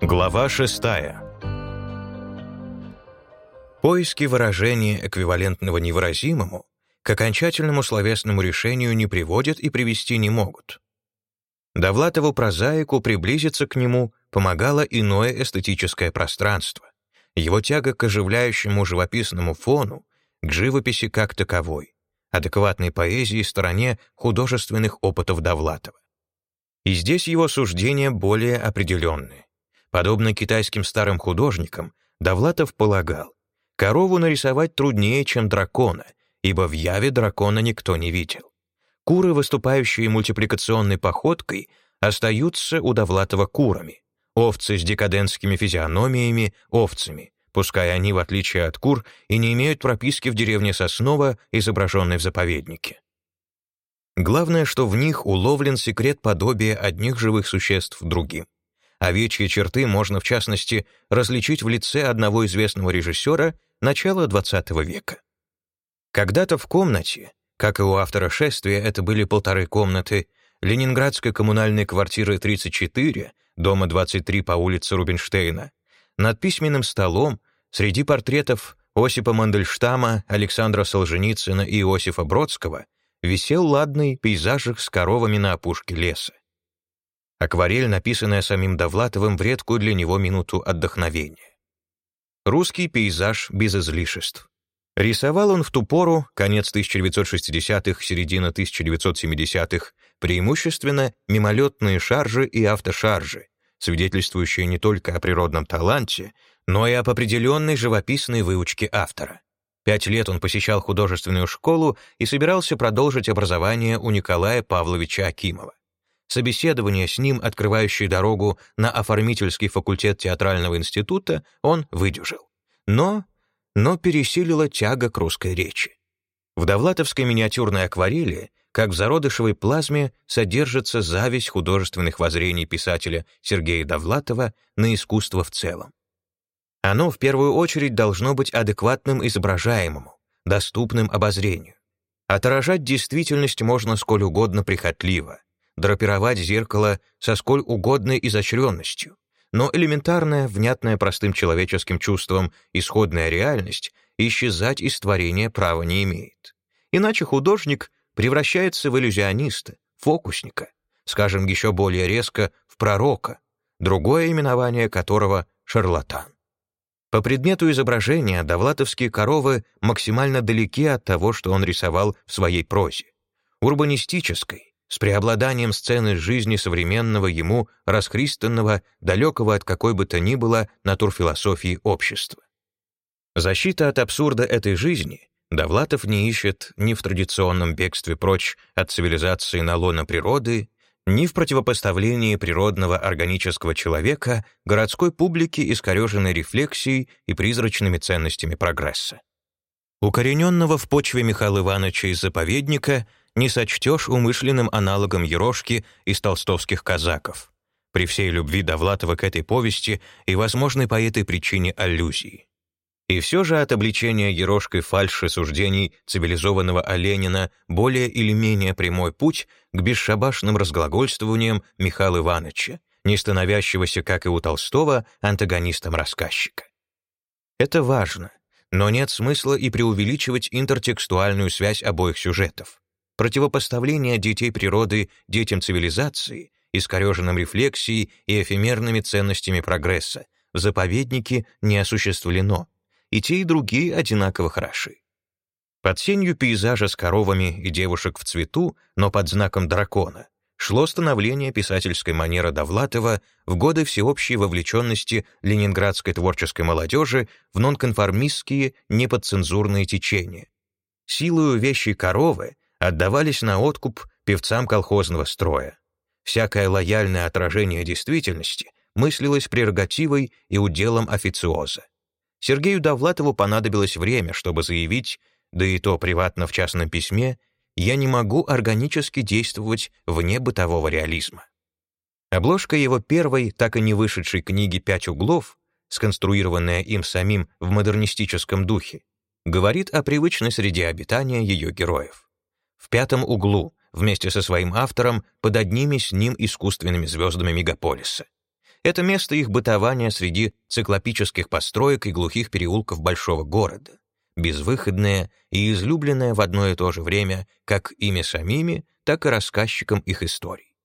Глава 6. Поиски выражения, эквивалентного невыразимому, к окончательному словесному решению не приводят и привести не могут. Довлатову прозаику приблизиться к нему помогало иное эстетическое пространство, его тяга к оживляющему живописному фону, к живописи как таковой, адекватной поэзии стороне художественных опытов Довлатова. И здесь его суждения более определенные. Подобно китайским старым художникам, Довлатов полагал, корову нарисовать труднее, чем дракона, ибо в яве дракона никто не видел. Куры, выступающие мультипликационной походкой, остаются у Довлатова курами, овцы с декадентскими физиономиями — овцами, пускай они, в отличие от кур, и не имеют прописки в деревне Соснова, изображенной в заповеднике. Главное, что в них уловлен секрет подобия одних живых существ другим. Овечьи черты можно, в частности, различить в лице одного известного режиссера начала XX века. Когда-то в комнате, как и у автора «Шествия», это были полторы комнаты, ленинградской коммунальной квартиры 34, дома 23 по улице Рубинштейна, над письменным столом, среди портретов Осипа Мандельштама, Александра Солженицына и Иосифа Бродского, висел ладный пейзажик с коровами на опушке леса. Акварель, написанная самим Довлатовым в редкую для него минуту отдохновения. Русский пейзаж без излишеств. Рисовал он в ту пору, конец 1960-х, середина 1970-х, преимущественно мимолетные шаржи и автошаржи, свидетельствующие не только о природном таланте, но и об определенной живописной выучке автора. Пять лет он посещал художественную школу и собирался продолжить образование у Николая Павловича Акимова. Собеседование с ним, открывающее дорогу на оформительский факультет театрального института, он выдержал. Но, но пересилила тяга к русской речи. В довлатовской миниатюрной акварели, как в зародышевой плазме, содержится зависть художественных воззрений писателя Сергея Довлатова на искусство в целом. Оно в первую очередь должно быть адекватным изображаемому, доступным обозрению. Отражать действительность можно сколь угодно прихотливо, драпировать зеркало со сколь угодной изощренностью, но элементарная, внятная простым человеческим чувством исходная реальность исчезать из творения права не имеет. Иначе художник превращается в иллюзиониста, фокусника, скажем еще более резко, в пророка, другое именование которого — шарлатан. По предмету изображения довлатовские коровы максимально далеки от того, что он рисовал в своей прозе. Урбанистической, с преобладанием сцены жизни современного ему, расхристанного, далекого от какой бы то ни было натурфилософии общества. Защита от абсурда этой жизни Довлатов не ищет ни в традиционном бегстве прочь от цивилизации на лоно природы, ни в противопоставлении природного органического человека городской публике искореженной рефлексией и призрачными ценностями прогресса. Укорененного в почве Михаила Ивановича из заповедника не сочтешь умышленным аналогом Ерошки из толстовских казаков. При всей любви Довлатова к этой повести и возможной по этой причине аллюзии. И все же от обличения Ерошкой фальши суждений цивилизованного Оленина более или менее прямой путь к бесшабашным разглагольствованиям Михаила Ивановича, не становящегося, как и у Толстого, антагонистом рассказчика. Это важно, но нет смысла и преувеличивать интертекстуальную связь обоих сюжетов. Противопоставление детей природы детям цивилизации, искореженным рефлексией и эфемерными ценностями прогресса, в заповеднике не осуществлено, и те, и другие одинаково хороши. Под сенью пейзажа с коровами и девушек в цвету, но под знаком дракона, шло становление писательской манеры Довлатова в годы всеобщей вовлеченности ленинградской творческой молодежи в нонконформистские, неподцензурные течения. Силою вещей коровы отдавались на откуп певцам колхозного строя. Всякое лояльное отражение действительности мыслилось прерогативой и уделом официоза. Сергею Довлатову понадобилось время, чтобы заявить, да и то приватно в частном письме, «Я не могу органически действовать вне бытового реализма». Обложка его первой, так и не вышедшей книги «Пять углов», сконструированная им самим в модернистическом духе, говорит о привычной среде обитания ее героев в пятом углу, вместе со своим автором под одними с ним искусственными звездами мегаполиса. Это место их бытования среди циклопических построек и глухих переулков большого города, безвыходное и излюбленное в одно и то же время как ими самими, так и рассказчиком их историй.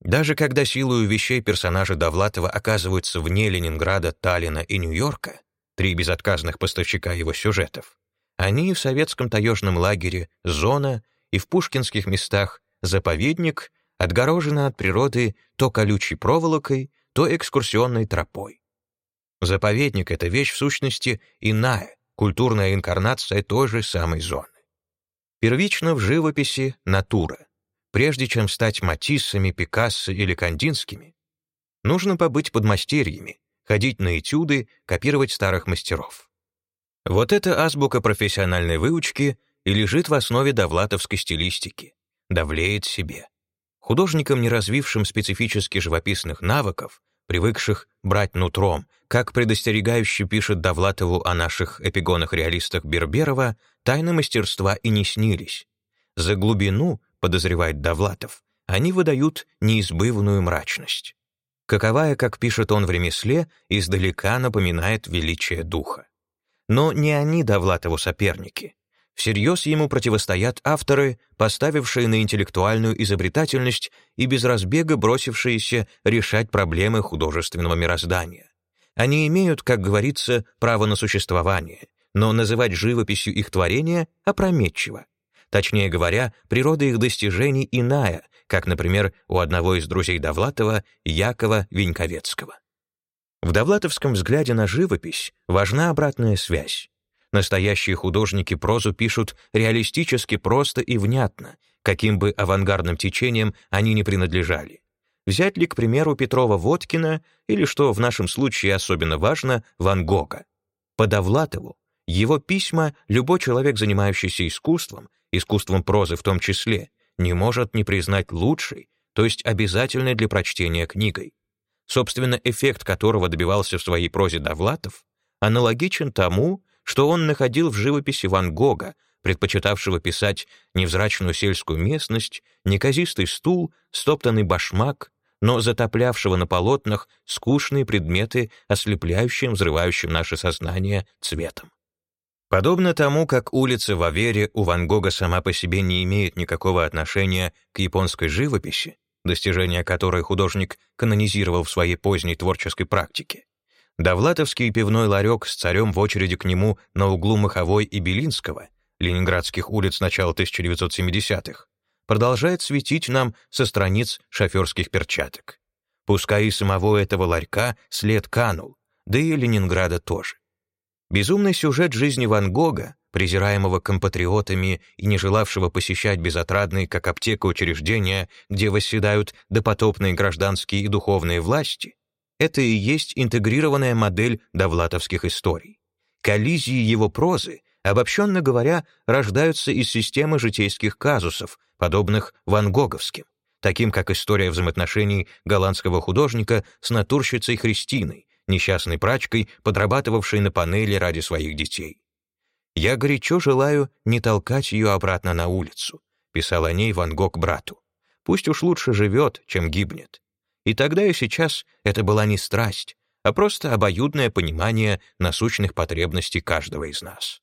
Даже когда силою вещей персонажи Довлатова оказываются вне Ленинграда, Таллина и Нью-Йорка, три безотказных поставщика его сюжетов, они в советском таежном лагере «Зона» и в пушкинских местах «Заповедник» отгорожены от природы то колючей проволокой, то экскурсионной тропой. Заповедник — это вещь в сущности иная, культурная инкарнация той же самой зоны. Первично в живописи — натура. Прежде чем стать Матиссами, Пикассо или Кандинскими, нужно побыть подмастерьями, ходить на этюды, копировать старых мастеров. Вот эта азбука профессиональной выучки и лежит в основе довлатовской стилистики, давлеет себе. Художникам, не развившим специфически живописных навыков, привыкших брать нутром, как предостерегающе пишет Довлатову о наших эпигонах-реалистах Берберова, тайны мастерства и не снились. За глубину, подозревает Довлатов, они выдают неизбывную мрачность. Каковая, как пишет он в ремесле, издалека напоминает величие духа. Но не они Довлатову соперники. Всерьез ему противостоят авторы, поставившие на интеллектуальную изобретательность и без разбега бросившиеся решать проблемы художественного мироздания. Они имеют, как говорится, право на существование, но называть живописью их творения опрометчиво. Точнее говоря, природа их достижений иная, как, например, у одного из друзей Довлатова, Якова Веньковецкого. В довлатовском взгляде на живопись важна обратная связь. Настоящие художники прозу пишут реалистически просто и внятно, каким бы авангардным течением они ни принадлежали. Взять ли, к примеру, Петрова-Водкина или, что в нашем случае особенно важно, Ван Гога. По Довлатову его письма любой человек, занимающийся искусством, искусством прозы в том числе, не может не признать лучшей, то есть обязательной для прочтения книгой. Собственно, эффект которого добивался в своей прозе Довлатов, аналогичен тому, что он находил в живописи Ван Гога, предпочитавшего писать невзрачную сельскую местность, неказистый стул, стоптанный башмак, но затоплявшего на полотнах скучные предметы, ослепляющим, взрывающим наше сознание цветом. Подобно тому, как улица в Авере у Ван Гога сама по себе не имеет никакого отношения к японской живописи, достижения которой художник канонизировал в своей поздней творческой практике, Довлатовский пивной ларек с царем в очереди к нему на углу Маховой и Белинского, ленинградских улиц начала 1970-х, продолжает светить нам со страниц шоферских перчаток. Пускай и самого этого ларька след канул, да и Ленинграда тоже. Безумный сюжет жизни Ван Гога, презираемого компатриотами и не желавшего посещать безотрадные, как аптека, учреждения, где восседают допотопные гражданские и духовные власти, это и есть интегрированная модель довлатовских историй. Коллизии его прозы, обобщенно говоря, рождаются из системы житейских казусов, подобных ван Гоговским, таким как история взаимоотношений голландского художника с натурщицей Христиной, несчастной прачкой, подрабатывавшей на панели ради своих детей. «Я горячо желаю не толкать ее обратно на улицу», писал о ней Ван Гог брату. «Пусть уж лучше живет, чем гибнет. И тогда и сейчас это была не страсть, а просто обоюдное понимание насущных потребностей каждого из нас.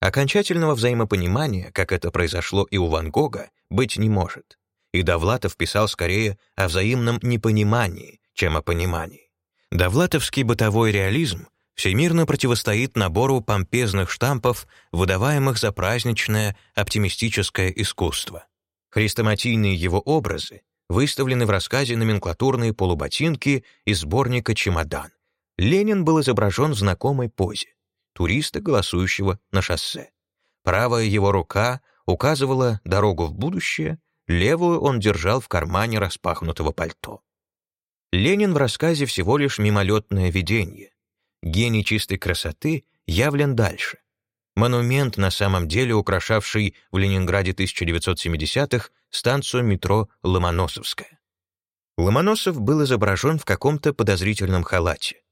Окончательного взаимопонимания, как это произошло и у Ван Гога, быть не может. И Довлатов писал скорее о взаимном непонимании, чем о понимании. Довлатовский бытовой реализм всемирно противостоит набору помпезных штампов, выдаваемых за праздничное, оптимистическое искусство. Хрестоматийные его образы выставлены в рассказе номенклатурные полуботинки из сборника «Чемодан». Ленин был изображен в знакомой позе — туриста, голосующего на шоссе. Правая его рука указывала дорогу в будущее, левую он держал в кармане распахнутого пальто. Ленин в рассказе всего лишь мимолетное видение. Гений чистой красоты явлен дальше. Монумент, на самом деле украшавший в Ленинграде 1970-х станцию метро Ломоносовская. Ломоносов был изображен в каком-то подозрительном халате.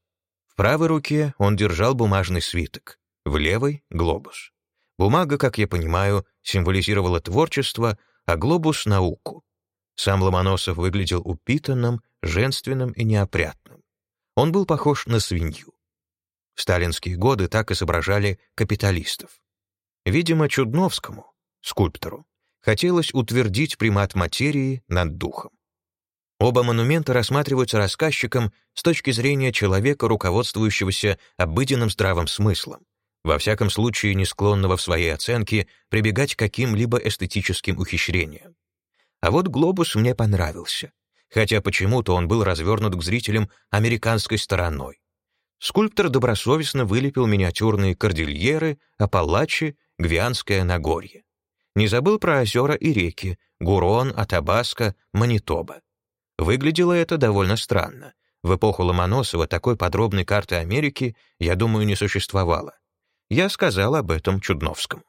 В правой руке он держал бумажный свиток, в левой — глобус. Бумага, как я понимаю, символизировала творчество, а глобус — науку. Сам Ломоносов выглядел упитанным, женственным и неопрятным. Он был похож на свинью. В сталинские годы так изображали капиталистов. Видимо, Чудновскому, скульптору, хотелось утвердить примат материи над духом. Оба монумента рассматриваются рассказчиком с точки зрения человека, руководствующегося обыденным здравым смыслом, во всяком случае не склонного в своей оценке прибегать к каким-либо эстетическим ухищрениям. А вот глобус мне понравился, хотя почему-то он был развернут к зрителям американской стороной. Скульптор добросовестно вылепил миниатюрные кордильеры, Апалачи, Гвианское Нагорье. Не забыл про озера и реки, Гурон, Атабаско, Манитоба. Выглядело это довольно странно. В эпоху Ломоносова такой подробной карты Америки, я думаю, не существовало. Я сказал об этом Чудновскому.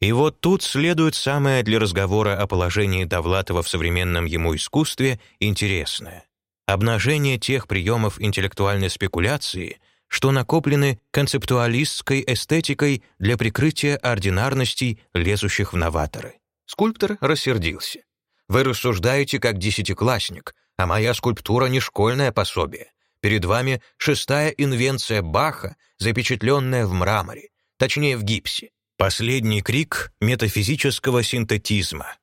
И вот тут следует самое для разговора о положении Довлатова в современном ему искусстве интересное. Обнажение тех приемов интеллектуальной спекуляции, что накоплены концептуалистской эстетикой для прикрытия ординарностей, лезущих в новаторы. Скульптор рассердился. Вы рассуждаете как десятиклассник, а моя скульптура не школьное пособие. Перед вами шестая инвенция Баха, запечатленная в мраморе, точнее в гипсе. Последний крик метафизического синтетизма.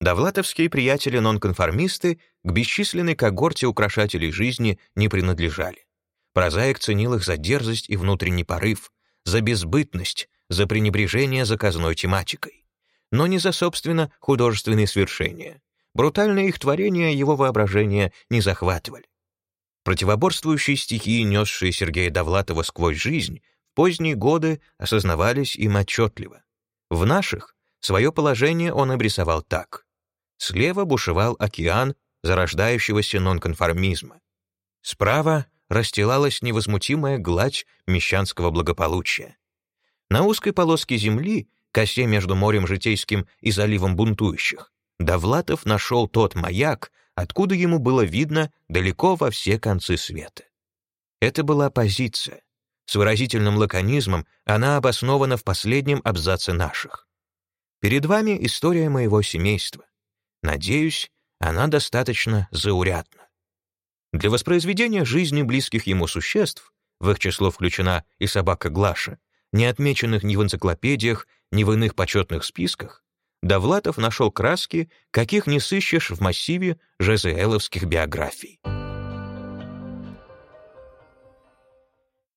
Довлатовские приятели-нонконформисты к бесчисленной когорте украшателей жизни не принадлежали. Прозаик ценил их за дерзость и внутренний порыв, за безбытность, за пренебрежение заказной тематикой но не за, собственно, художественные свершения. Брутальные их творения его воображения не захватывали. Противоборствующие стихии, несшие Сергея Довлатова сквозь жизнь, в поздние годы осознавались им отчетливо. В наших свое положение он обрисовал так. Слева бушевал океан зарождающегося нонконформизма. Справа расстилалась невозмутимая гладь мещанского благополучия. На узкой полоске земли косе между морем Житейским и заливом бунтующих, Довлатов нашел тот маяк, откуда ему было видно далеко во все концы света. Это была позиция. С выразительным лаконизмом она обоснована в последнем абзаце наших. Перед вами история моего семейства. Надеюсь, она достаточно заурядна. Для воспроизведения жизни близких ему существ, в их число включена и собака Глаша, не отмеченных ни в энциклопедиях, ни в иных почетных списках, Довлатов нашел краски, каких не сыщешь в массиве ЖЗЛовских биографий.